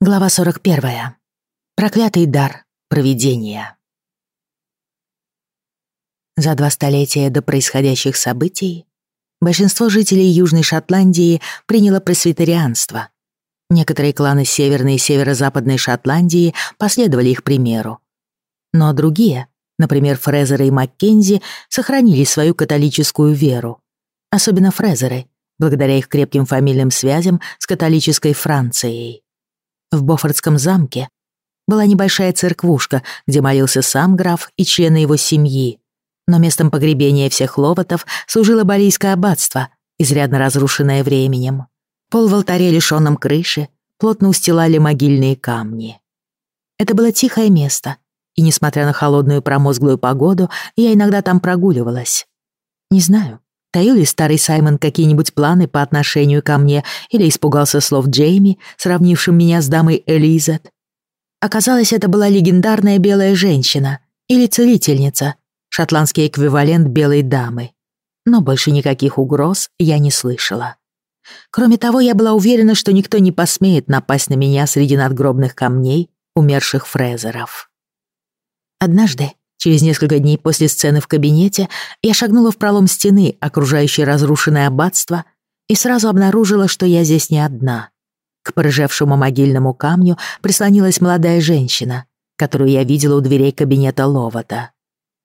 Глава 41. Проклятый дар провидения. За два столетия до происходящих событий большинство жителей Южной Шотландии приняло пресвитерианство. Некоторые кланы Северной и Северо-Западной Шотландии последовали их примеру. Но другие, например, Фрезеры и Маккензи, сохранили свою католическую веру. Особенно Фрезеры, благодаря их крепким фамильным связям с католической Францией. В Бофордском замке была небольшая церквушка, где молился сам граф и члены его семьи. Но местом погребения всех ловотов служило Балийское аббатство, изрядно разрушенное временем. Пол в алтаре, лишённом крыши, плотно устилали могильные камни. Это было тихое место, и, несмотря на холодную промозглую погоду, я иногда там прогуливалась. Не знаю, Таил ли старый Саймон какие-нибудь планы по отношению ко мне или испугался слов Джейми, сравнившим меня с дамой Элизет? Оказалось, это была легендарная белая женщина или целительница, шотландский эквивалент белой дамы. Но больше никаких угроз я не слышала. Кроме того, я была уверена, что никто не посмеет напасть на меня среди надгробных камней умерших фрезеров. Однажды Через несколько дней после сцены в кабинете я шагнула в пролом стены, окружающей разрушенное аббатство, и сразу обнаружила, что я здесь не одна. К порыжевшему могильному камню прислонилась молодая женщина, которую я видела у дверей кабинета Ловата.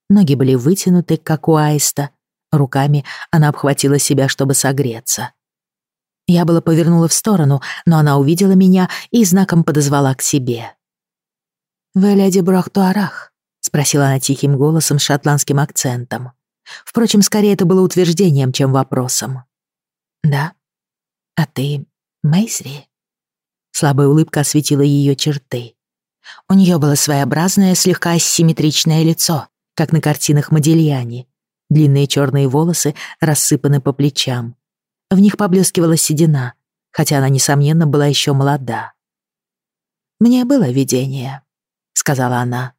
Ноги были вытянуты, как у аиста. Руками она обхватила себя, чтобы согреться. Я было повернула в сторону, но она увидела меня и знаком подозвала к себе. «Вы леди Брохтуарах?» Спросила она тихим голосом с шотландским акцентом. Впрочем, скорее это было утверждением, чем вопросом. «Да? А ты Мейсри?» Слабая улыбка осветила ее черты. У нее было своеобразное, слегка асимметричное лицо, как на картинах Модильяни. Длинные черные волосы рассыпаны по плечам. В них поблескивала седина, хотя она, несомненно, была еще молода. «Мне было видение», — сказала она.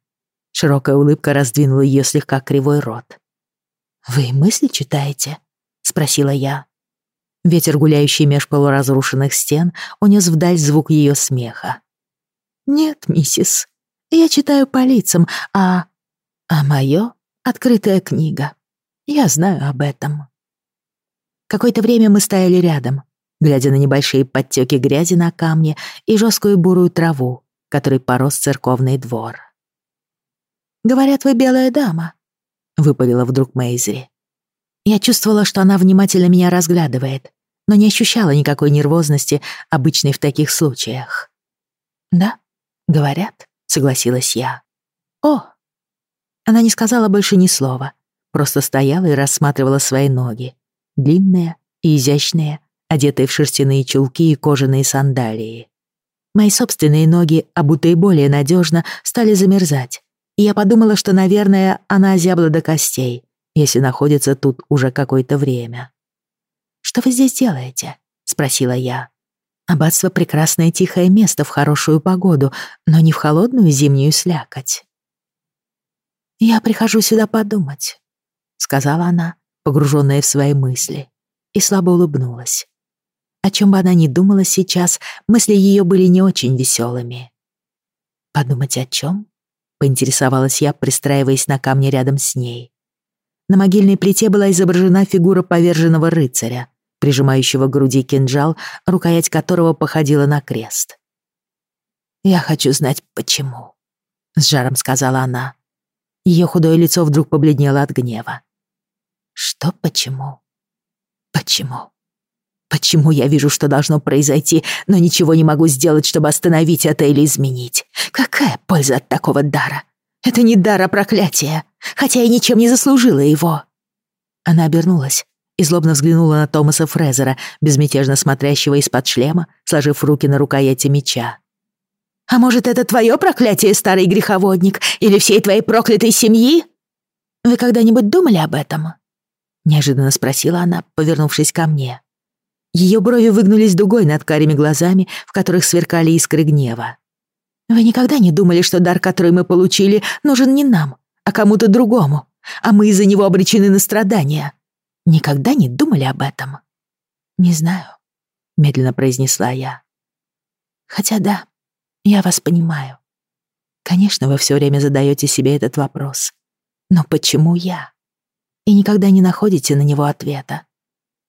Широкая улыбка раздвинула ее слегка кривой рот. «Вы мысли читаете?» — спросила я. Ветер, гуляющий меж полуразрушенных стен, унес вдаль звук ее смеха. «Нет, миссис, я читаю по лицам, а... А мое — открытая книга. Я знаю об этом». Какое-то время мы стояли рядом, глядя на небольшие подтеки грязи на камне и жесткую бурую траву, которой порос церковный двор. «Говорят, вы белая дама», — выпалила вдруг Мейзри. Я чувствовала, что она внимательно меня разглядывает, но не ощущала никакой нервозности, обычной в таких случаях. «Да, говорят», — согласилась я. «О!» Она не сказала больше ни слова, просто стояла и рассматривала свои ноги, длинные и изящные, одетые в шерстяные чулки и кожаные сандалии. Мои собственные ноги, обутые более надежно, стали замерзать, и я подумала, что, наверное, она озябла до костей, если находится тут уже какое-то время. «Что вы здесь делаете?» — спросила я. «Аббатство — прекрасное тихое место в хорошую погоду, но не в холодную зимнюю слякоть». «Я прихожу сюда подумать», — сказала она, погруженная в свои мысли, и слабо улыбнулась. О чем бы она ни думала сейчас, мысли ее были не очень веселыми. «Подумать о чем? Поинтересовалась я, пристраиваясь на камне рядом с ней. На могильной плите была изображена фигура поверженного рыцаря, прижимающего к груди кинжал, рукоять которого походила на крест. «Я хочу знать, почему», — с жаром сказала она. Ее худое лицо вдруг побледнело от гнева. «Что почему? Почему? Почему я вижу, что должно произойти, но ничего не могу сделать, чтобы остановить это или изменить? Какая польза от такого дара? Это не дар, а проклятие, хотя я ничем не заслужила его. Она обернулась и злобно взглянула на Томаса Фрезера, безмятежно смотрящего из-под шлема, сложив руки на рукояти меча. «А может, это твое проклятие, старый греховодник, или всей твоей проклятой семьи? Вы когда-нибудь думали об этом?» Неожиданно спросила она, повернувшись ко мне. Ее брови выгнулись дугой над карими глазами, в которых сверкали искры гнева. Вы никогда не думали, что дар, который мы получили, нужен не нам, а кому-то другому, а мы из-за него обречены на страдания? Никогда не думали об этом? Не знаю, медленно произнесла я. Хотя да, Я вас понимаю. Конечно, вы все время задаете себе этот вопрос. Но почему я? И никогда не находите на него ответа.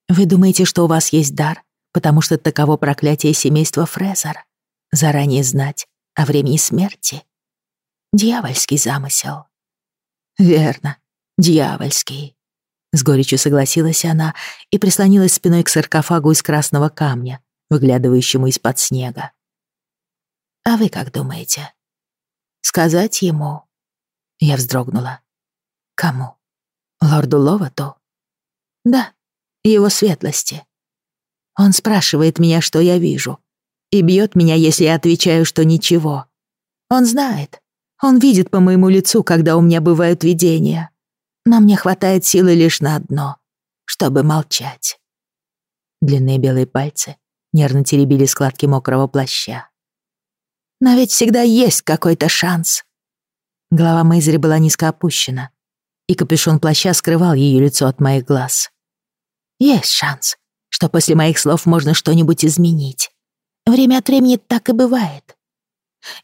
Вы думаете, что у вас есть дар, потому что таково проклятие семейства Фрезер? Заранее знать о времени смерти? Дьявольский замысел. Верно, дьявольский. С горечью согласилась она и прислонилась спиной к саркофагу из красного камня, выглядывающему из-под снега. «А вы как думаете? Сказать ему?» Я вздрогнула. «Кому? Лорду Ловату?» «Да, его светлости. Он спрашивает меня, что я вижу, и бьет меня, если я отвечаю, что ничего. Он знает, он видит по моему лицу, когда у меня бывают видения. Но мне хватает силы лишь на одно, чтобы молчать». Длинные белые пальцы нервно теребили складки мокрого плаща. «Но ведь всегда есть какой-то шанс». Голова Мэйзери была низко опущена, и капюшон плаща скрывал ее лицо от моих глаз. «Есть шанс, что после моих слов можно что-нибудь изменить. Время от времени так и бывает.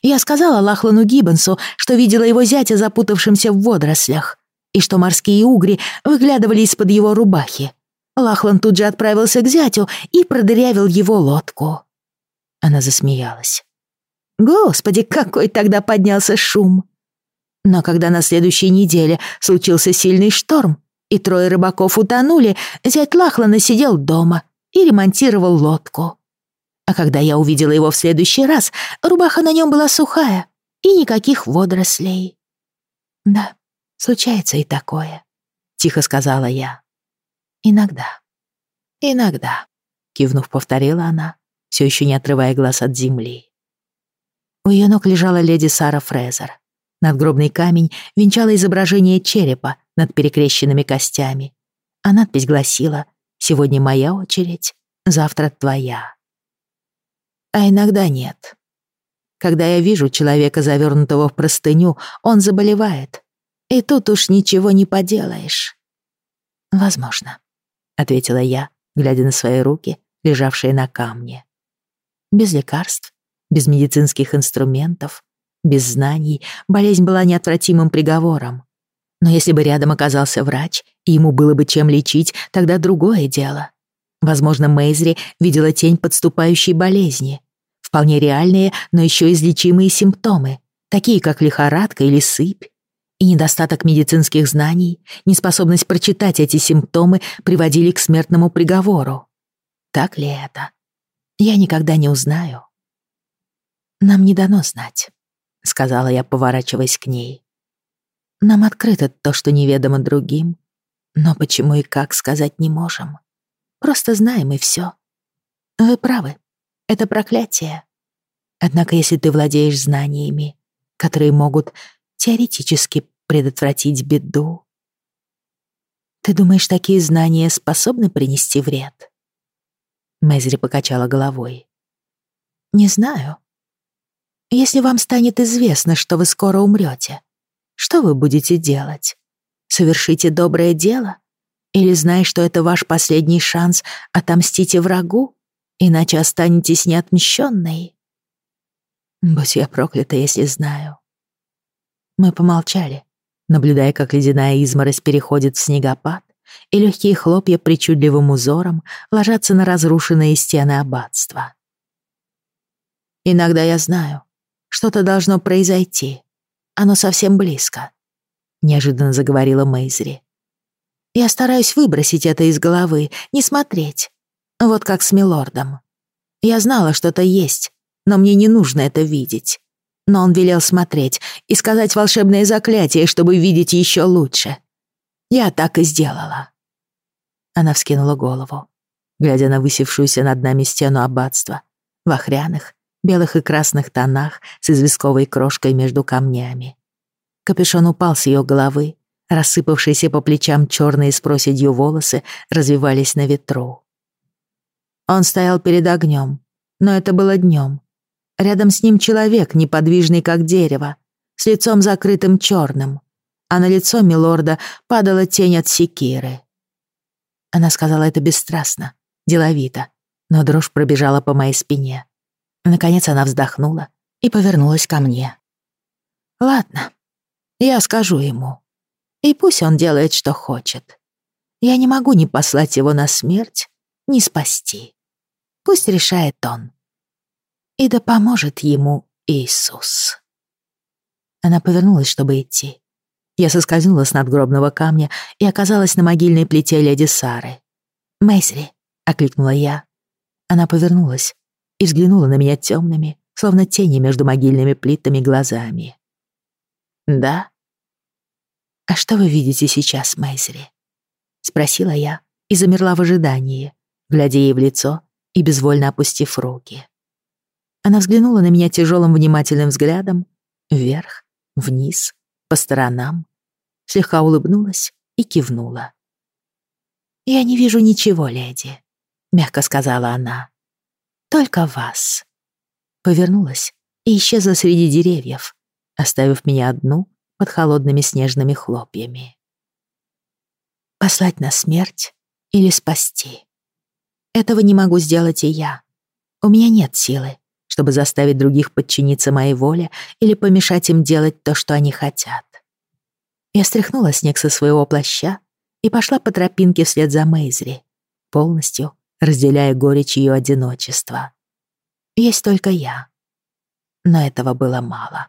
Я сказала Лахлану Гиббонсу, что видела его зятя запутавшимся в водорослях, и что морские угри выглядывали из-под его рубахи. Лахлан тут же отправился к зятю и продырявил его лодку. Она засмеялась. Господи, какой тогда поднялся шум! Но когда на следующей неделе случился сильный шторм, и трое рыбаков утонули, зять Лахлана сидел дома и ремонтировал лодку. А когда я увидела его в следующий раз, рубаха на нем была сухая и никаких водорослей. «Да, случается и такое», — тихо сказала я. «Иногда, иногда», — кивнув, повторила она, все еще не отрывая глаз от земли. У ее ног лежала леди Сара Фрезер. Надгробный камень венчало изображение черепа над перекрещенными костями, а надпись гласила «Сегодня моя очередь, завтра твоя» а иногда нет. Когда я вижу человека, завернутого в простыню, он заболевает. И тут уж ничего не поделаешь. Возможно, ответила я, глядя на свои руки, лежавшие на камне. Без лекарств, без медицинских инструментов, без знаний, болезнь была неотвратимым приговором. Но если бы рядом оказался врач, и ему было бы чем лечить, тогда другое дело. Возможно, Мейзри видела тень подступающей болезни. Вполне реальные, но еще излечимые симптомы, такие как лихорадка или сыпь. И недостаток медицинских знаний, неспособность прочитать эти симптомы приводили к смертному приговору. Так ли это? Я никогда не узнаю. «Нам не дано знать», — сказала я, поворачиваясь к ней. «Нам открыто то, что неведомо другим, но почему и как сказать не можем». Просто знаем и все. Вы правы. Это проклятие. Однако если ты владеешь знаниями, которые могут теоретически предотвратить беду, ты думаешь, такие знания способны принести вред? Мезри покачала головой. Не знаю. Если вам станет известно, что вы скоро умрете, что вы будете делать? Совершите доброе дело? Или знай, что это ваш последний шанс отомстите врагу, иначе останетесь неотмщенной. Будь я проклята, если знаю. Мы помолчали, наблюдая, как ледяная изморозь переходит в снегопад, и легкие хлопья причудливым узором ложатся на разрушенные стены аббатства. «Иногда я знаю, что-то должно произойти. Оно совсем близко», — неожиданно заговорила Мейзри. Я стараюсь выбросить это из головы, не смотреть. Вот как с Милордом. Я знала, что-то есть, но мне не нужно это видеть. Но он велел смотреть и сказать волшебное заклятие, чтобы видеть еще лучше. Я так и сделала. Она вскинула голову, глядя на высевшуюся над нами стену аббатства, в охряных, белых и красных тонах с известковой крошкой между камнями. Капюшон упал с ее головы, Рассыпавшиеся по плечам черные с проседью волосы развивались на ветру. Он стоял перед огнем, но это было днем. Рядом с ним человек, неподвижный как дерево, с лицом закрытым черным, а на лицо милорда падала тень от секиры. Она сказала это бесстрастно, деловито, но дрожь пробежала по моей спине. Наконец она вздохнула и повернулась ко мне. «Ладно, я скажу ему. И пусть он делает, что хочет. Я не могу ни послать его на смерть, ни спасти. Пусть решает он. И да поможет ему Иисус». Она повернулась, чтобы идти. Я соскользнула с надгробного камня и оказалась на могильной плите леди Сары. «Мэйсри», — окликнула я. Она повернулась и взглянула на меня темными, словно тени между могильными плитами глазами. «Да?» «А что вы видите сейчас, Мэйсри?» — спросила я и замерла в ожидании, глядя ей в лицо и безвольно опустив руки. Она взглянула на меня тяжелым внимательным взглядом вверх, вниз, по сторонам, слегка улыбнулась и кивнула. «Я не вижу ничего, леди», — мягко сказала она. «Только вас». Повернулась и исчезла среди деревьев, оставив меня одну под холодными снежными хлопьями. Послать на смерть или спасти? Этого не могу сделать и я. У меня нет силы, чтобы заставить других подчиниться моей воле или помешать им делать то, что они хотят. Я стряхнула снег со своего плаща и пошла по тропинке вслед за Мейзри, полностью разделяя горечь ее одиночества. Есть только я. Но этого было мало.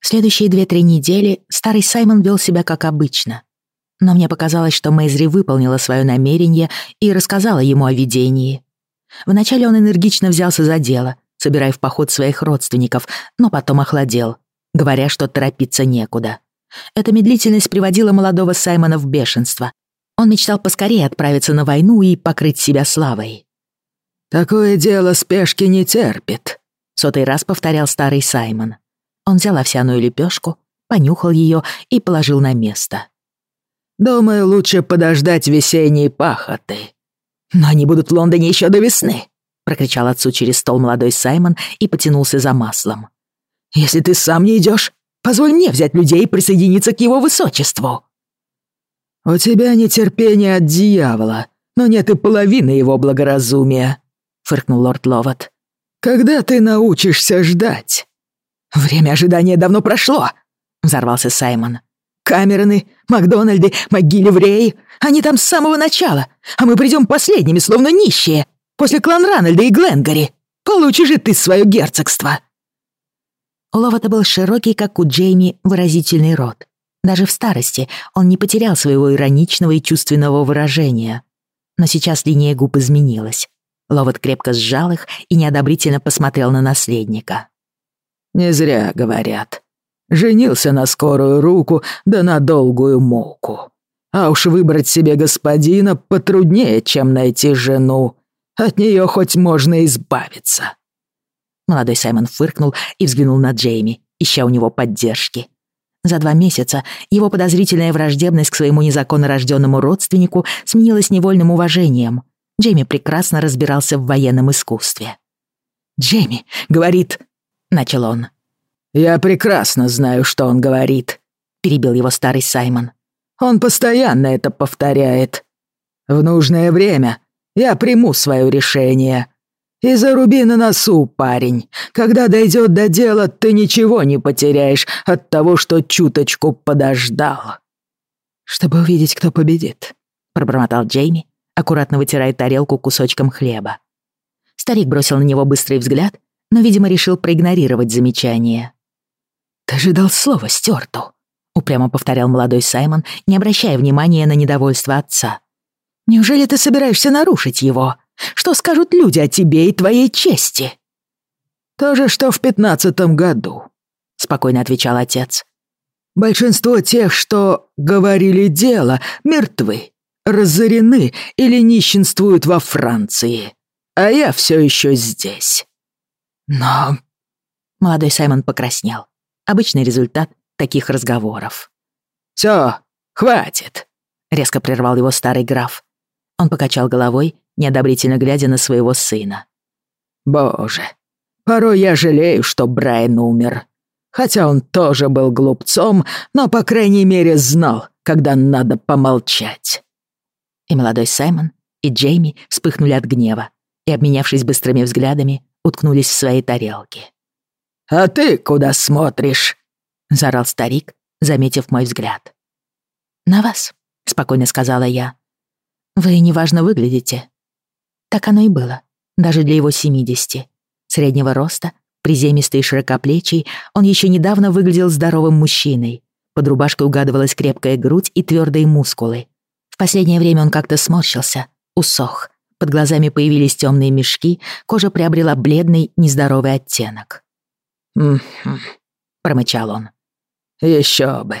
Следующие две-три недели старый Саймон вел себя как обычно, но мне показалось, что Мэйзри выполнила свое намерение и рассказала ему о видении. Вначале он энергично взялся за дело, собирая в поход своих родственников, но потом охладел, говоря, что торопиться некуда. Эта медлительность приводила молодого Саймона в бешенство. Он мечтал поскорее отправиться на войну и покрыть себя славой. «Такое дело спешки не терпит», — сотый раз повторял старый Саймон. Он взял овсяную лепешку, понюхал ее и положил на место. Думаю, лучше подождать весенней пахоты. Но они будут в Лондоне еще до весны, прокричал отцу через стол молодой Саймон и потянулся за маслом. Если ты сам не идешь, позволь мне взять людей и присоединиться к его высочеству. У тебя нетерпение от дьявола, но нет и половины его благоразумия, фыркнул лорд Ловат. Когда ты научишься ждать? Время ожидания давно прошло, взорвался Саймон. Камероны, Макдональды, МcГиллivрей. Они там с самого начала, а мы придем последними, словно нищие, после Кланранальда и Гленгари. Получишь же ты свое герцогство!» У Ловата был широкий, как у Джейми, выразительный рот. Даже в старости он не потерял своего ироничного и чувственного выражения. Но сейчас линия губ изменилась. Ловат крепко сжал их и неодобрительно посмотрел на наследника. «Не зря говорят. Женился на скорую руку, да на долгую муку. А уж выбрать себе господина потруднее, чем найти жену. От нее хоть можно избавиться». Молодой Саймон фыркнул и взглянул на Джейми, ища у него поддержки. За два месяца его подозрительная враждебность к своему незаконно рожденному родственнику сменилась невольным уважением. Джейми прекрасно разбирался в военном искусстве. «Джейми говорит...» — начал он. «Я прекрасно знаю, что он говорит», — перебил его старый Саймон. «Он постоянно это повторяет. В нужное время я приму свое решение. И заруби на носу, парень. Когда дойдет до дела, ты ничего не потеряешь от того, что чуточку подождал». «Чтобы увидеть, кто победит», — пробормотал Джейми, аккуратно вытирая тарелку кусочком хлеба. Старик бросил на него быстрый взгляд, но, видимо, решил проигнорировать замечание. «Ты же дал слово Стюарту», — упрямо повторял молодой Саймон, не обращая внимания на недовольство отца. «Неужели ты собираешься нарушить его? Что скажут люди о тебе и твоей чести?» «То же, что в пятнадцатом году», — спокойно отвечал отец. «Большинство тех, что говорили дело, мертвы, разорены или нищенствуют во Франции, а я все еще здесь». «Но...» Молодой Саймон покраснел. Обычный результат таких разговоров. «Всё, хватит!» — резко прервал его старый граф. Он покачал головой, неодобрительно глядя на своего сына. «Боже, порой я жалею, что Брайан умер. Хотя он тоже был глупцом, но, по крайней мере, знал, когда надо помолчать». И молодой Саймон, и Джейми вспыхнули от гнева и, обменявшись быстрыми взглядами, уткнулись в свои тарелки. «А ты куда смотришь?» — заорал старик, заметив мой взгляд. «На вас», — спокойно сказала я. «Вы неважно выглядите». Так оно и было, даже для его семидесяти. Среднего роста, приземистый и широкоплечий, он еще недавно выглядел здоровым мужчиной. Под рубашкой угадывалась крепкая грудь и твердые мускулы. В последнее время он как-то сморщился, усох. Под глазами появились темные мешки, кожа приобрела бледный, нездоровый оттенок. «М-м-м», промычал он. Еще бы.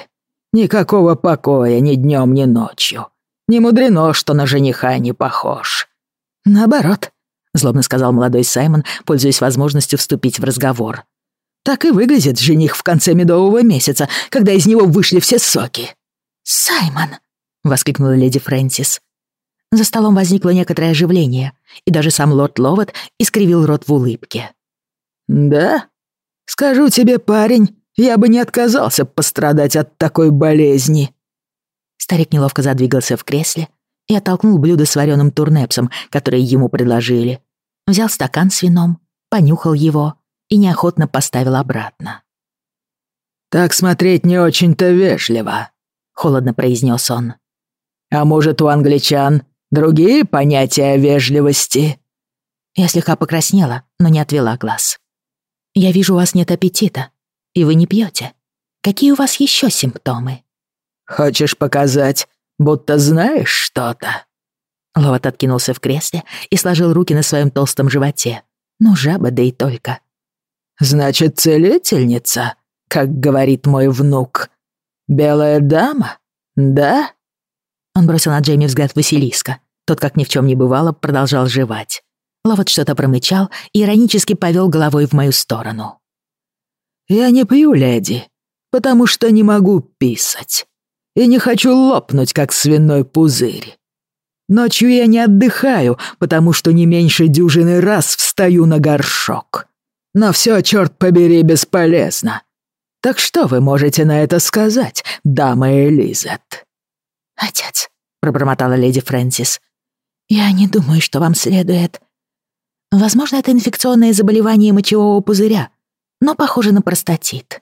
Никакого покоя ни днем, ни ночью. Не мудрено, что на жениха не похож. Наоборот, злобно сказал молодой Саймон, пользуясь возможностью вступить в разговор. Так и выглядит жених в конце медового месяца, когда из него вышли все соки. «Саймон!» — воскликнула леди Фрэнсис. За столом возникло некоторое оживление, и даже сам лорд Ловат искривил рот в улыбке. «Да? Скажу тебе, парень, я бы не отказался пострадать от такой болезни». Старик неловко задвигался в кресле и оттолкнул блюдо с вареным турнепсом, которое ему предложили. Взял стакан с вином, понюхал его и неохотно поставил обратно. «Так смотреть не очень-то вежливо», — холодно произнес он. «А может, у англичан другие понятия вежливости?» Я слегка покраснела, но не отвела глаз. «Я вижу, у вас нет аппетита, и вы не пьете. Какие у вас еще симптомы?» «Хочешь показать, будто знаешь что-то?» Ловат откинулся в кресле и сложил руки на своем толстом животе. Ну, жаба, да и только. «Значит, целительница, как говорит мой внук. Белая дама, да?» Он бросил на Джейми взгляд Василиска. Тот, как ни в чем не бывало, продолжал жевать. Ловат что-то промычал и иронически повел головой в мою сторону. «Я не пью, леди, потому что не могу писать. И не хочу лопнуть, как свиной пузырь. Ночью я не отдыхаю, потому что не меньше дюжины раз встаю на горшок. Но все, черт побери, бесполезно. Так что вы можете на это сказать, дама Элизет?» «Отец», — пробормотала леди Фрэнсис, — «я не думаю, что вам следует...» «Возможно, это инфекционное заболевание мочевого пузыря, но похоже на простатит».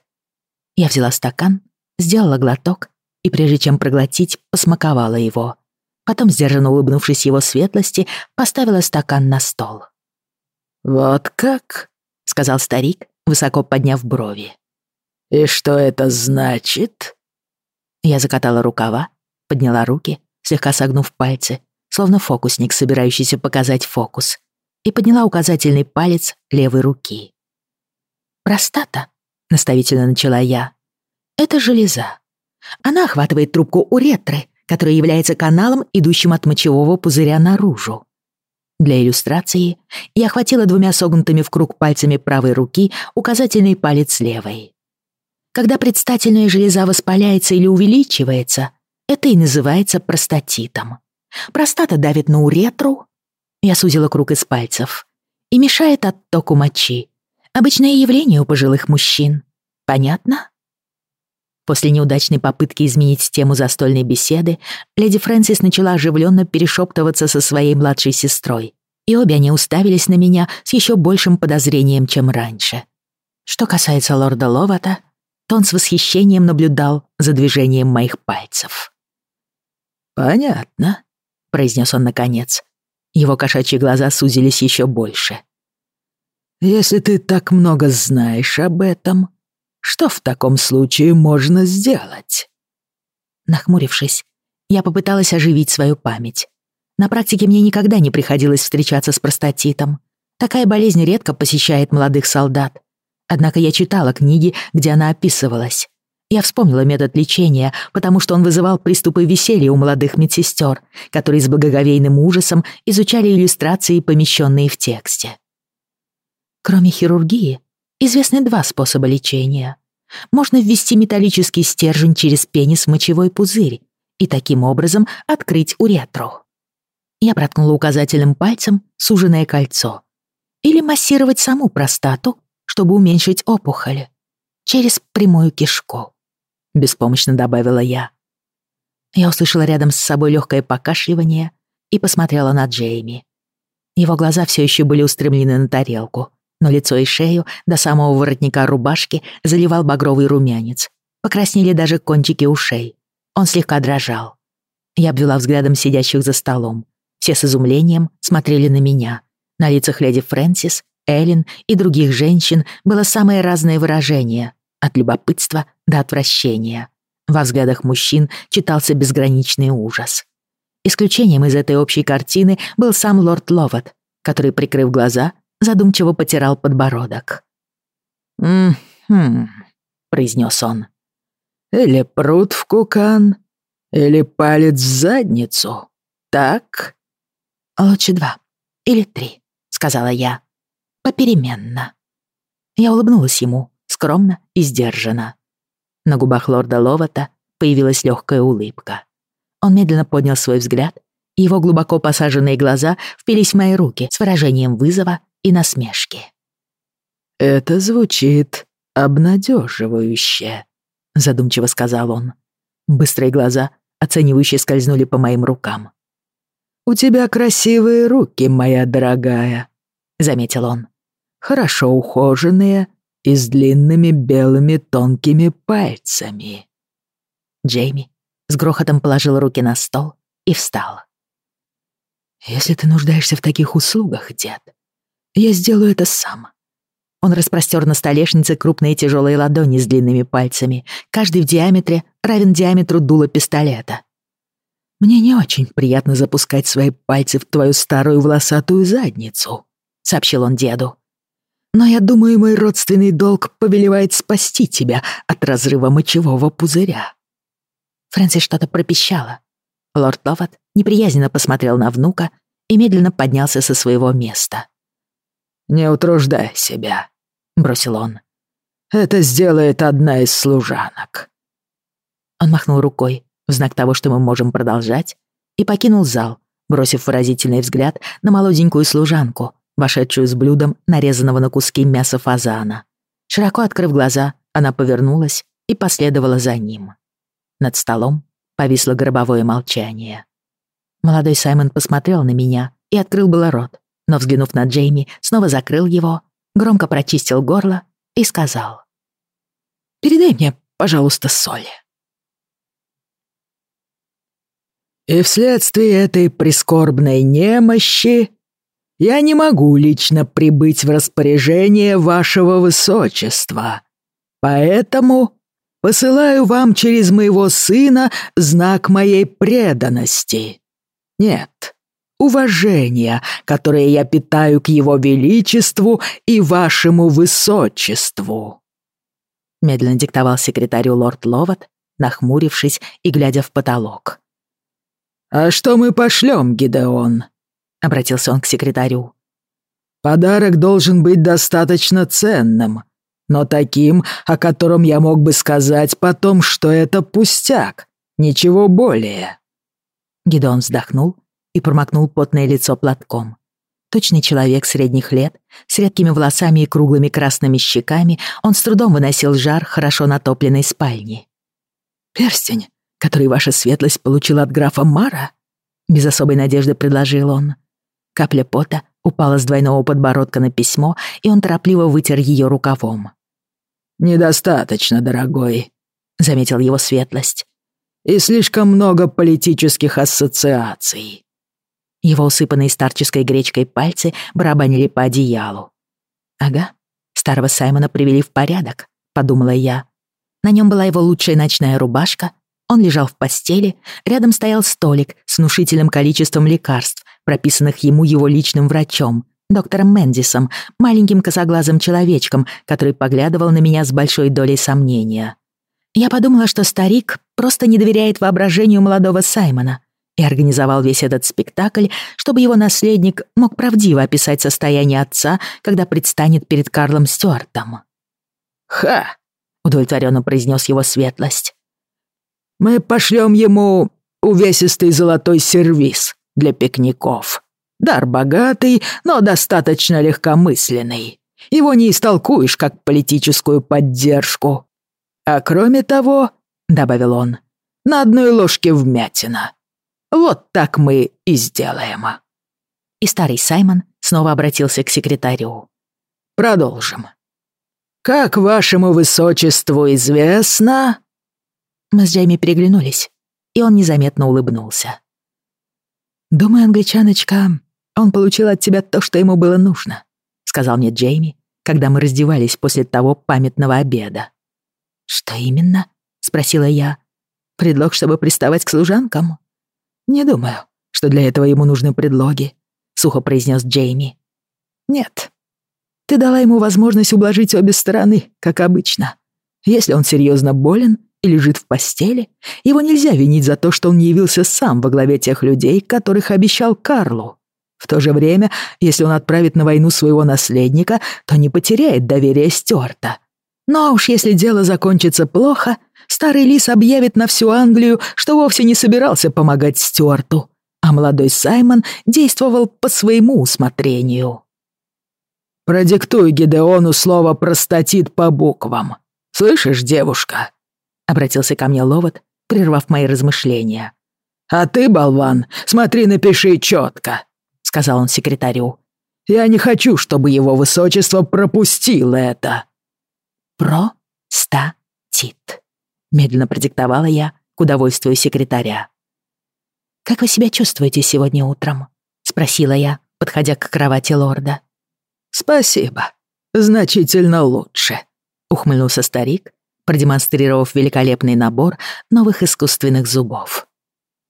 Я взяла стакан, сделала глоток и, прежде чем проглотить, посмаковала его. Потом, сдержанно улыбнувшись его светлости, поставила стакан на стол. «Вот как?» — сказал старик, высоко подняв брови. «И что это значит?» Я закатала рукава, подняла руки, слегка согнув пальцы, словно фокусник, собирающийся показать фокус, и подняла указательный палец левой руки. «Простата», — наставительно начала я, — «это железа. Она охватывает трубку уретры, которая является каналом, идущим от мочевого пузыря наружу. Для иллюстрации я охватила двумя согнутыми в круг пальцами правой руки указательный палец левой. Когда предстательная железа воспаляется или увеличивается, это и называется простатитом. Простата давит на уретру, я сузила круг из пальцев, и мешает оттоку мочи. Обычное явление у пожилых мужчин. Понятно? После неудачной попытки изменить тему застольной беседы, леди Фрэнсис начала оживленно перешептываться со своей младшей сестрой, и обе они уставились на меня с еще большим подозрением, чем раньше. Что касается лорда Ловата, то он с восхищением наблюдал за движением моих пальцев. «Понятно», — произнес он наконец. Его кошачьи глаза сузились еще больше. «Если ты так много знаешь об этом, что в таком случае можно сделать?» Нахмурившись, я попыталась оживить свою память. На практике мне никогда не приходилось встречаться с простатитом. Такая болезнь редко посещает молодых солдат. Однако я читала книги, где она описывалась. Я вспомнила метод лечения, потому что он вызывал приступы веселья у молодых медсестер, которые с благоговейным ужасом изучали иллюстрации, помещенные в тексте. Кроме хирургии, известны два способа лечения. Можно ввести металлический стержень через пенис в мочевой пузырь и таким образом открыть уретру. Я проткнула указательным пальцем суженное кольцо. Или массировать саму простату, чтобы уменьшить опухоль, через прямую кишку беспомощно добавила я. Я услышала рядом с собой легкое покашливание и посмотрела на Джейми. Его глаза все еще были устремлены на тарелку, но лицо и шею до самого воротника рубашки заливал багровый румянец. Покраснели даже кончики ушей. Он слегка дрожал. Я обвела взглядом сидящих за столом. Все с изумлением смотрели на меня. На лицах леди Фрэнсис, Эллен и других женщин было самое разное выражение, от любопытства до отвращения. Во взглядах мужчин читался безграничный ужас. Исключением из этой общей картины был сам лорд Ловат, который, прикрыв глаза, задумчиво потирал подбородок. «М-хм», — произнес он. «Или пруд в кукан, или палец в задницу, так?» «Лучше два или три», — сказала я. «Попеременно». Я улыбнулась ему, скромно и сдержанно. На губах лорда Ловата появилась легкая улыбка. Он медленно поднял свой взгляд, его глубоко посаженные глаза впились в мои руки с выражением вызова и насмешки. «Это звучит обнадеживающе», — задумчиво сказал он. Быстрые глаза оценивающе скользнули по моим рукам. «У тебя красивые руки, моя дорогая», — заметил он. «Хорошо ухоженные и с длинными белыми тонкими пальцами». Джейми с грохотом положил руки на стол и встал. «Если ты нуждаешься в таких услугах, дед, я сделаю это сам». Он распростер на столешнице крупные тяжелые ладони с длинными пальцами, каждый в диаметре равен диаметру дула пистолета. «Мне не очень приятно запускать свои пальцы в твою старую волосатую задницу», — сообщил он деду. «Но я думаю, мой родственный долг повелевает спасти тебя от разрыва мочевого пузыря». Фрэнсис что-то пропищала. Лорд Ловат неприязненно посмотрел на внука и медленно поднялся со своего места. «Не утруждай себя», — бросил он. «Это сделает одна из служанок». Он махнул рукой в знак того, что мы можем продолжать, и покинул зал, бросив выразительный взгляд на молоденькую служанку, вошедшую с блюдом нарезанного на куски мяса фазана. Широко открыв глаза, она повернулась и последовала за ним. Над столом повисло гробовое молчание. Молодой Саймон посмотрел на меня и открыл было рот, но, взглянув на Джейми, снова закрыл его, громко прочистил горло и сказал. «Передай мне, пожалуйста, соли». И вследствие этой прискорбной немощи я не могу лично прибыть в распоряжение вашего высочества. Поэтому посылаю вам через моего сына знак моей преданности. Нет, уважения, которое я питаю к его величеству и вашему высочеству». Медленно диктовал секретарю лорд Ловат, нахмурившись и глядя в потолок. «А что мы пошлем, Гидеон?» — обратился он к секретарю. «Подарок должен быть достаточно ценным, но таким, о котором я мог бы сказать потом, что это пустяк, ничего более». Гидеон вздохнул и промокнул потное лицо платком. Точный человек средних лет, с редкими волосами и круглыми красными щеками, он с трудом выносил жар хорошо натопленной спальни. «Перстень, который ваша светлость получила от графа Мара?» Без особой надежды предложил он. Капля пота упала с двойного подбородка на письмо, и он торопливо вытер ее рукавом. «Недостаточно, дорогой», — заметил его светлость. «И слишком много политических ассоциаций». Его усыпанные старческой гречкой пальцы барабанили по одеялу. «Ага, старого Саймона привели в порядок», — подумала я. На нем была его лучшая ночная рубашка, он лежал в постели, рядом стоял столик с внушительным количеством лекарств, прописанных ему его личным врачом, доктором Мэндисом, маленьким косоглазым человечком, который поглядывал на меня с большой долей сомнения. Я подумала, что старик просто не доверяет воображению молодого Саймона и организовал весь этот спектакль, чтобы его наследник мог правдиво описать состояние отца, когда предстанет перед Карлом Стюартом. «Ха!» — удовлетворенно произнес его светлость. «Мы пошлем ему увесистый золотой сервиз для пикников. Дар богатый, но достаточно легкомысленный. Его не истолкуешь как политическую поддержку. А кроме того, — добавил он, — на одной ложке вмятина. Вот так мы и сделаем». и старый Саймон снова обратился к секретарю. «Продолжим. Как вашему высочеству известно...» Мы с Джейми переглянулись, и он незаметно улыбнулся. «Думаю, англичаночка, он получил от тебя то, что ему было нужно», сказал мне Джейми, когда мы раздевались после того памятного обеда. «Что именно?» — спросила я. «Предлог, чтобы приставать к служанкам?» «Не думаю, что для этого ему нужны предлоги», — сухо произнес Джейми. «Нет. Ты дала ему возможность ублажить обе стороны, как обычно. Если он серьезно болен и лежит в постели, его нельзя винить за то, что он не явился сам во главе тех людей, которых обещал Карлу. В то же время, если он отправит на войну своего наследника, то не потеряет доверие Стюарта. Но уж если дело закончится плохо, старый лис объявит на всю Англию, что вовсе не собирался помогать Стюарту, а молодой Саймон действовал по своему усмотрению. «Продиктуй Гидеону слово «простатит» по буквам. Слышишь, девушка?» — обратился ко мне Ловот, прервав мои размышления. «А ты, болван, смотри, напиши четко сказал он секретарю. «Я не хочу, чтобы его высочество пропустил это». «Про-ста-тит», — медленно продиктовала я к удовольствию секретаря. «Как вы себя чувствуете сегодня утром?» — спросила я, подходя к кровати лорда. «Спасибо. Значительно лучше», — ухмыльнулся старик, продемонстрировав великолепный набор новых искусственных зубов.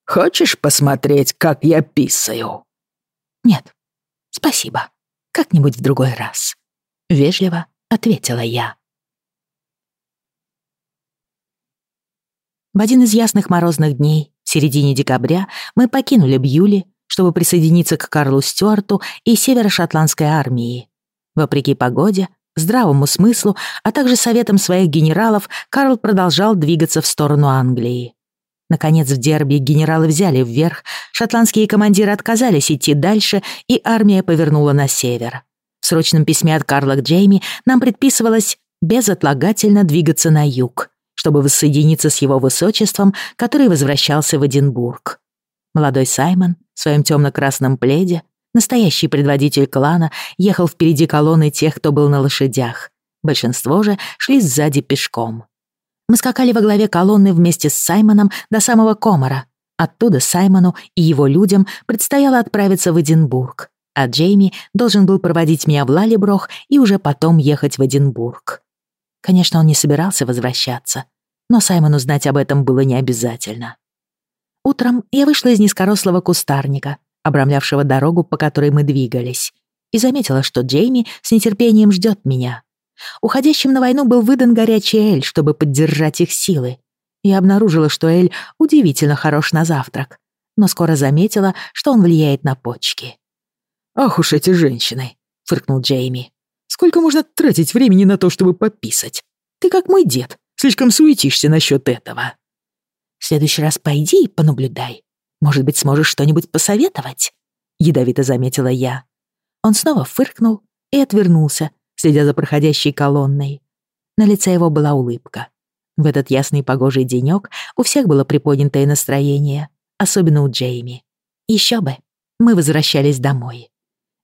«Хочешь посмотреть, как я писаю?» «Нет, спасибо. Как-нибудь в другой раз», — вежливо ответила я. В один из ясных морозных дней, в середине декабря, мы покинули Бьюли, чтобы присоединиться к Карлу Стюарту и северо-шотландской армии. Вопреки погоде, здравому смыслу, а также советам своих генералов, Карл продолжал двигаться в сторону Англии. Наконец, в дерби генералы взяли вверх, шотландские командиры отказались идти дальше, и армия повернула на север. В срочном письме от Карла к Джейми нам предписывалось безотлагательно двигаться на юг, чтобы воссоединиться с его высочеством, который возвращался в Эдинбург. Молодой Саймон в своем темно-красном пледе, настоящий предводитель клана, ехал впереди колонны тех, кто был на лошадях. Большинство же шли сзади пешком. Мы скакали во главе колонны вместе с Саймоном до самого Комара. Оттуда Саймону и его людям предстояло отправиться в Эдинбург, а Джейми должен был проводить меня в Лалиброх и уже потом ехать в Эдинбург. Конечно, он не собирался возвращаться, но Саймону знать об этом было не обязательно. Утром я вышла из низкорослого кустарника, обрамлявшего дорогу, по которой мы двигались, и заметила, что Джейми с нетерпением ждет меня. Уходящим на войну был выдан горячий эль, чтобы поддержать их силы. Я обнаружила, что эль удивительно хорош на завтрак, но скоро заметила, что он влияет на почки. «Ах уж эти женщины!» — фыркнул Джейми. «Сколько можно тратить времени на то, чтобы пописать? Ты как мой дед, слишком суетишься насчет этого». «В следующий раз пойди и понаблюдай. Может быть, сможешь что-нибудь посоветовать?» — ядовито заметила я. Он снова фыркнул и отвернулся, следя за проходящей колонной. На лице его была улыбка. В этот ясный погожий денёк у всех было приподнятое настроение, особенно у Джейми. Еще бы, мы возвращались домой.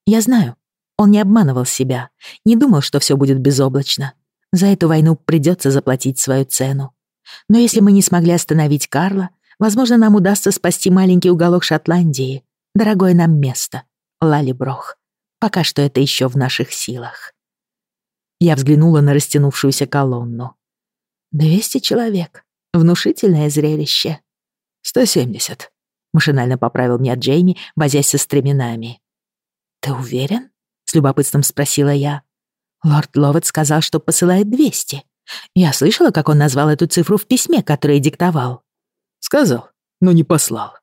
Я знаю, он не обманывал себя, не думал, что все будет безоблачно. За эту войну придется заплатить свою цену. Но если мы не смогли остановить Карла, возможно, нам удастся спасти маленький уголок Шотландии, дорогое нам место, Лалиброх. Пока что это еще в наших силах. Я взглянула на растянувшуюся колонну. «Двести человек. Внушительное зрелище». «Сто семьдесят», — машинально поправил меня Джейми, возясь со стременами. «Ты уверен?» — с любопытством спросила я. «Лорд Ловет сказал, что посылает двести. Я слышала, как он назвал эту цифру в письме, которое диктовал». «Сказал, но не послал».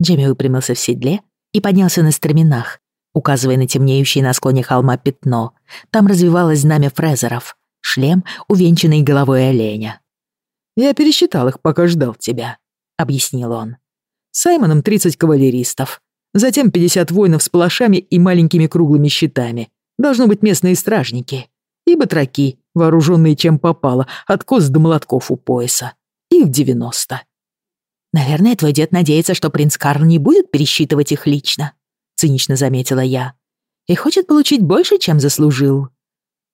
Джейми выпрямился в седле и поднялся на стременах, указывая на темнеющее на склоне холма пятно. Там развивалось знамя фрезеров, шлем, увенчанный головой оленя. «Я пересчитал их, пока ждал тебя», — объяснил он. «Саймоном 30 кавалеристов, затем 50 воинов с палашами и маленькими круглыми щитами. Должно быть местные стражники. И батраки, вооруженные чем попало, от коз до молотков у пояса. Их 90. Наверное, твой дед надеется, что принц Карл не будет пересчитывать их лично. — цинично заметила я. «И хочет получить больше, чем заслужил».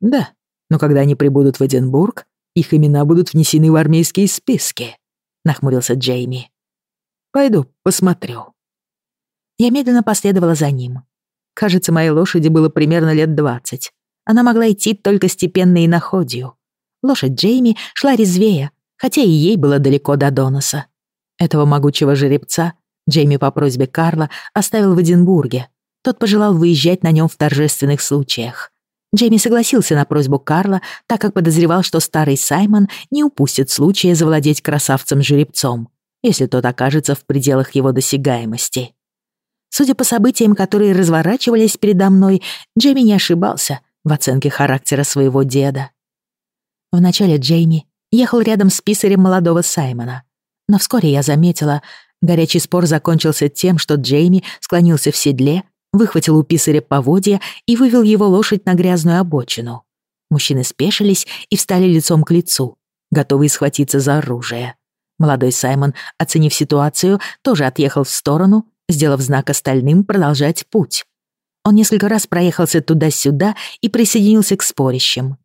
«Да, но когда они прибудут в Эдинбург, их имена будут внесены в армейские списки», — нахмурился Джейми. «Пойду посмотрю». Я медленно последовала за ним. Кажется, моей лошади было примерно лет двадцать. Она могла идти только степенно и находью. Лошадь Джейми шла резвее, хотя и ей было далеко до Доноса. Этого могучего жеребца Джейми по просьбе Карла оставил в Эдинбурге. Тот пожелал выезжать на нем в торжественных случаях. Джейми согласился на просьбу Карла, так как подозревал, что старый Саймон не упустит случая завладеть красавцем-жеребцом, если тот окажется в пределах его досягаемости. Судя по событиям, которые разворачивались передо мной, Джейми не ошибался в оценке характера своего деда. Вначале Джейми ехал рядом с писарем молодого Саймона, но вскоре я заметила, горячий спор закончился тем, что Джейми склонился в седле, выхватил у писаря поводья и вывел его лошадь на грязную обочину. Мужчины спешились и встали лицом к лицу, готовые схватиться за оружие. Молодой Саймон, оценив ситуацию, тоже отъехал в сторону сделав знак остальным продолжать путь. Он несколько раз проехался туда-сюда и присоединился к спорящим.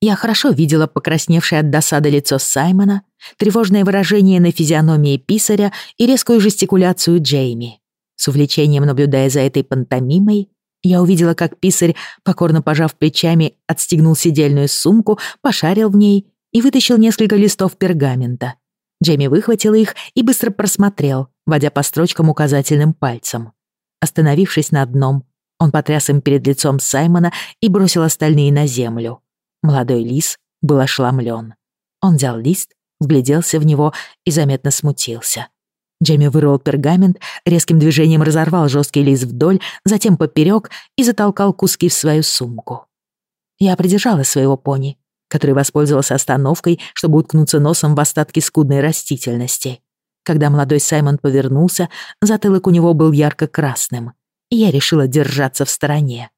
Я хорошо видела покрасневшее от досады лицо Саймона, тревожное выражение на физиономии писаря и резкую жестикуляцию Джейми. С увлечением наблюдая за этой пантомимой, я увидела, как писарь, покорно пожав плечами, отстегнул сидельную сумку, пошарил в ней и вытащил несколько листов пергамента. Джейми выхватил их и быстро просмотрел, водя по строчкам указательным пальцем. Остановившись на одном, он потряс им перед лицом Саймона и бросил остальные на землю. Молодой лис был ошеломлен. Он взял лист, вгляделся в него и заметно смутился. Джейми вырвал пергамент, резким движением разорвал жесткий лист вдоль, затем поперек и затолкал куски в свою сумку. Я придержала своего пони, который воспользовался остановкой, чтобы уткнуться носом в остатки скудной растительности. Когда молодой Саймон повернулся, затылок у него был ярко-красным, и я решила держаться в стороне.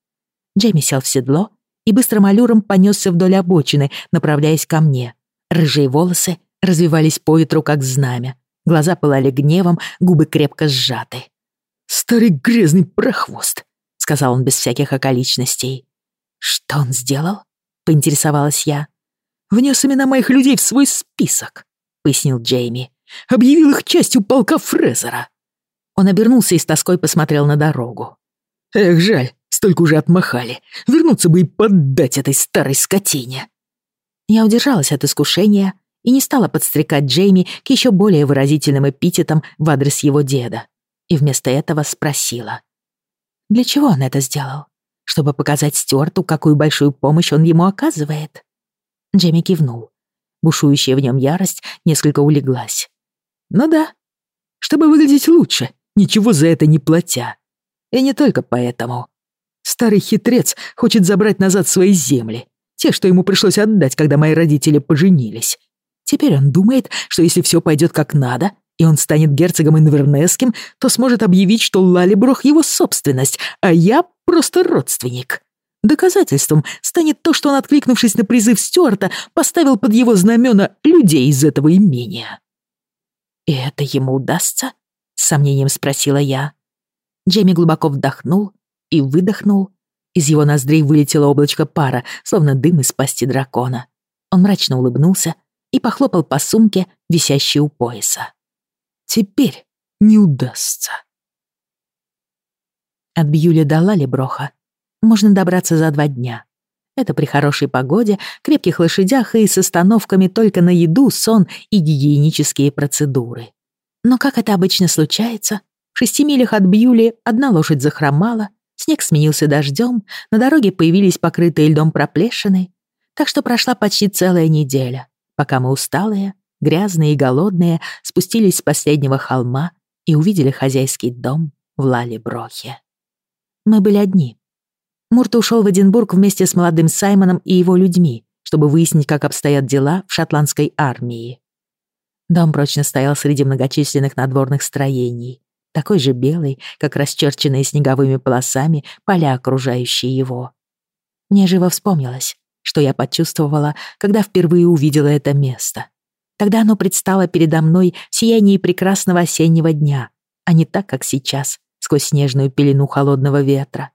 Джейми сел в седло и быстрым аллюром понесся вдоль обочины, направляясь ко мне. Рыжие волосы развивались по ветру, как знамя. Глаза пылали гневом, губы крепко сжаты. «Старый грязный прохвост», — сказал он без всяких околичностей. «Что он сделал?» — поинтересовалась я. «Внес имена моих людей в свой список», — пояснил Джейми. «Объявил их частью полка Фрезера». Он обернулся и с тоской посмотрел на дорогу. «Эх, жаль, столько уже отмахали. Вернуться бы и поддать этой старой скотине». Я удержалась от искушения и не стала подстрекать Джейми к еще более выразительным эпитетам в адрес его деда. И вместо этого спросила. «Для чего он это сделал?» чтобы показать Стюарту, какую большую помощь он ему оказывает. Джемми кивнул. Бушующая в нем ярость несколько улеглась. «Ну да, чтобы выглядеть лучше, ничего за это не платя. И не только поэтому. Старый хитрец хочет забрать назад свои земли, те, что ему пришлось отдать, когда мои родители поженились. Теперь он думает, что если все пойдет как надо, и он станет герцогом Инвернесским, то сможет объявить, что Лалиброх его собственность, а я просто родственник. Доказательством станет то, что он, откликнувшись на призыв Стюарта, поставил под его знамена людей из этого имения. «И это ему удастся?» — с сомнением спросила я. Джейми глубоко вдохнул и выдохнул. Из его ноздрей вылетело облачко пара, словно дым из пасти дракона. Он мрачно улыбнулся и похлопал по сумке, висящей у пояса. «Теперь не удастся». От Бьюля до Лалеброха можно добраться за два дня. Это при хорошей погоде, крепких лошадях и с остановками только на еду, сон и гигиенические процедуры. Но как это обычно случается, в шести милях от Бьюли одна лошадь захромала, снег сменился дождем, на дороге появились покрытые льдом проплешины, так что прошла почти целая неделя, пока мы усталые, грязные и голодные спустились с последнего холма и увидели хозяйский дом в Лале-Брохе. Мы были одни. Мурт ушел в Эдинбург вместе с молодым Саймоном и его людьми, чтобы выяснить, как обстоят дела в шотландской армии. Дом прочно стоял среди многочисленных надворных строений, такой же белый, как расчерченные снеговыми полосами поля, окружающие его. Мне живо вспомнилось, что я почувствовала, когда впервые увидела это место. Тогда оно предстало передо мной в сиянии прекрасного осеннего дня, а не так, как сейчас, сквозь снежную пелену холодного ветра.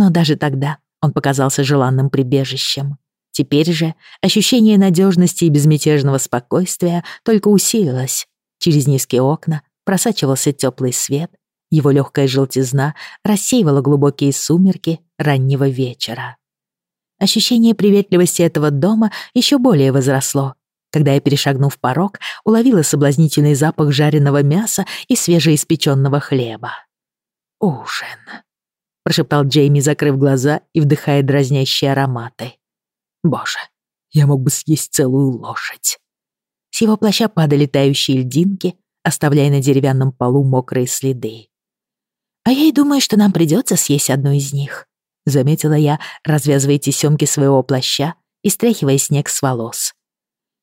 Но даже тогда он показался желанным прибежищем. Теперь же ощущение надежности и безмятежного спокойствия только усилилось. Через низкие окна просачивался теплый свет, его легкая желтизна рассеивала глубокие сумерки раннего вечера. Ощущение приветливости этого дома еще более возросло, когда я, перешагнув порог, уловила соблазнительный запах жареного мяса и свежеиспеченного хлеба. «Ужин», — прошептал Джейми, закрыв глаза и вдыхая дразнящие ароматы. «Боже, я мог бы съесть целую лошадь». С его плаща падали тающие льдинки, оставляя на деревянном полу мокрые следы. «А я и думаю, что нам придется съесть одну из них», — заметила я, развязывая тесёмки своего плаща и стряхивая снег с волос.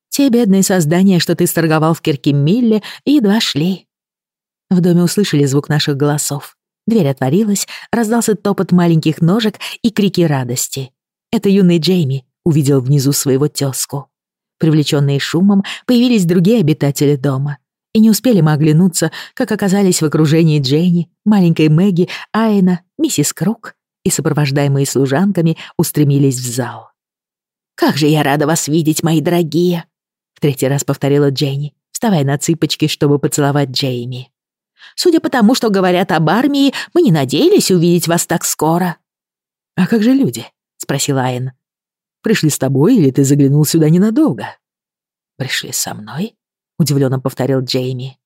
«Те бедные создания, что ты сторговал в Киркемилле, едва шли». В доме услышали звук наших голосов. Дверь отворилась, раздался топот маленьких ножек и крики радости. Это юный Джейми увидел внизу своего тёзку. Привлечённые шумом, появились другие обитатели дома. И не успели мы оглянуться, как оказались в окружении Джейни, маленькой Мэгги, Айна, миссис Круг и, сопровождаемые служанками, устремились в зал. «Как же я рада вас видеть, мои дорогие!» В третий раз повторила Джейни, вставая на цыпочки, чтобы поцеловать Джейми. Судя по тому, что говорят об армии, мы не надеялись увидеть вас так скоро». «А как же люди?» — спросил Айн. «Пришли с тобой или ты заглянул сюда ненадолго?» «Пришли со мной?» — удивленно повторил Джейми.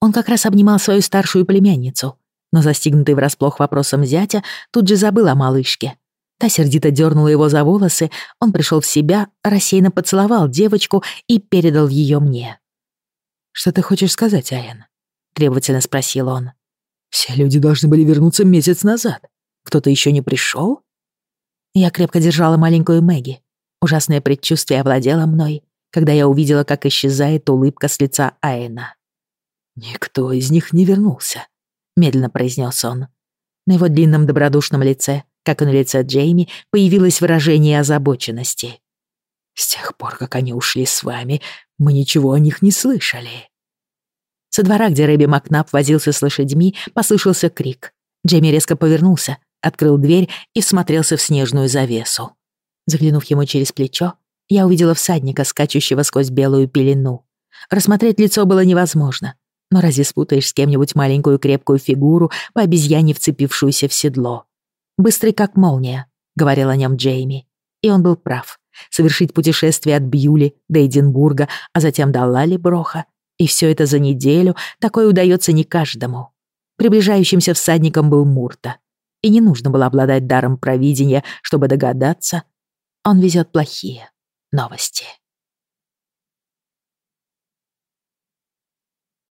Он как раз обнимал свою старшую племянницу, но застигнутый врасплох вопросом зятя тут же забыл о малышке. Та сердито дернула его за волосы, он пришел в себя, рассеянно поцеловал девочку и передал ее мне. «Что ты хочешь сказать, Айн?» — требовательно спросил он. «Все люди должны были вернуться месяц назад. Кто-то еще не пришел?» Я крепко держала маленькую Мэгги. Ужасное предчувствие овладело мной, когда я увидела, как исчезает улыбка с лица Айна. «Никто из них не вернулся», — медленно произнес он. На его длинном добродушном лице, как и на лице Джейми, появилось выражение озабоченности. «С тех пор, как они ушли с вами, мы ничего о них не слышали». Со двора, где Рэби Макнап возился с лошадьми, послышался крик. Джейми резко повернулся, открыл дверь и всмотрелся в снежную завесу. Заглянув ему через плечо, я увидела всадника, скачущего сквозь белую пелену. Рассмотреть лицо было невозможно, но разве спутаешь с кем-нибудь маленькую крепкую фигуру, по обезьяне вцепившуюся в седло? «Быстрый как молния», — говорил о нем Джейми. И он был прав. Совершить путешествие от Бьюли до Эдинбурга, а затем до Лали-Броха и все это за неделю, такое удается не каждому. Приближающимся всадником был Мурта. И не нужно было обладать даром провидения, чтобы догадаться, он везет плохие новости.